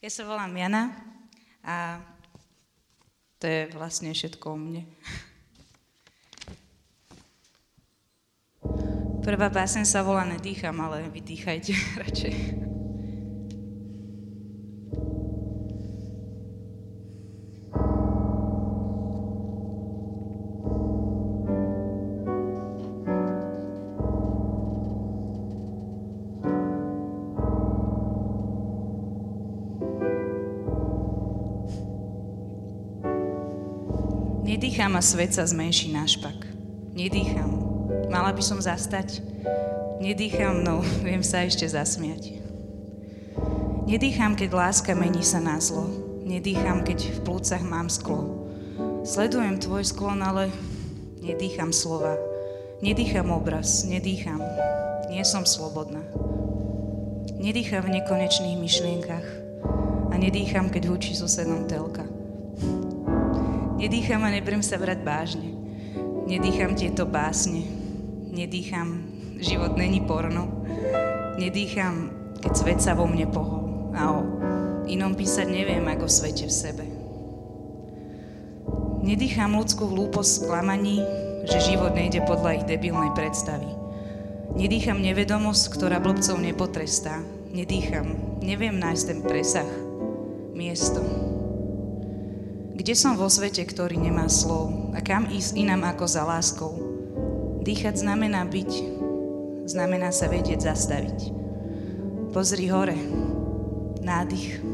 Ja sa volám Jana a to je vlastne všetko o mne. Prvá básen sa volá Nedýcham, ale vydýchajte radšej. Nedýcham a svet sa zmenší na špak. Nedýcham. Mala by som zastať. Nedýcham, no viem sa ešte zasmiať. Nedýcham, keď láska mení sa na zlo. Nedýcham, keď v plúcach mám sklo. Sledujem tvoj sklon, ale nedýcham slova. Nedýcham obraz, nedýcham. Nie som slobodná. Nedýcham v nekonečných myšlienkach a nedýcham, keď hučí susedom telka. Nedýcham a nebrem sa brať vážne. Nedýcham tieto básne. Nedýcham, život není porno. Nedýcham, keď svet sa vo mne pohol. A o inom písať neviem, ako o svete v sebe. Nedýcham ľudskú hlúposť sklamaní, že život nejde podľa ich debilnej predstavy. Nedýcham nevedomosť, ktorá blbcov nepotrestá. Nedýcham, neviem nájsť ten presah, miesto. Kde som vo svete, ktorý nemá slov? A kam ísť inám ako za láskou? Dýchať znamená byť, znamená sa vedieť zastaviť. Pozri hore, nádych,